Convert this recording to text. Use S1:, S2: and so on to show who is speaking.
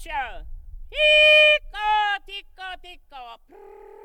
S1: show. Tico, tico, tico.